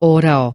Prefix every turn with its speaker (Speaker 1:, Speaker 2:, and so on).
Speaker 1: oral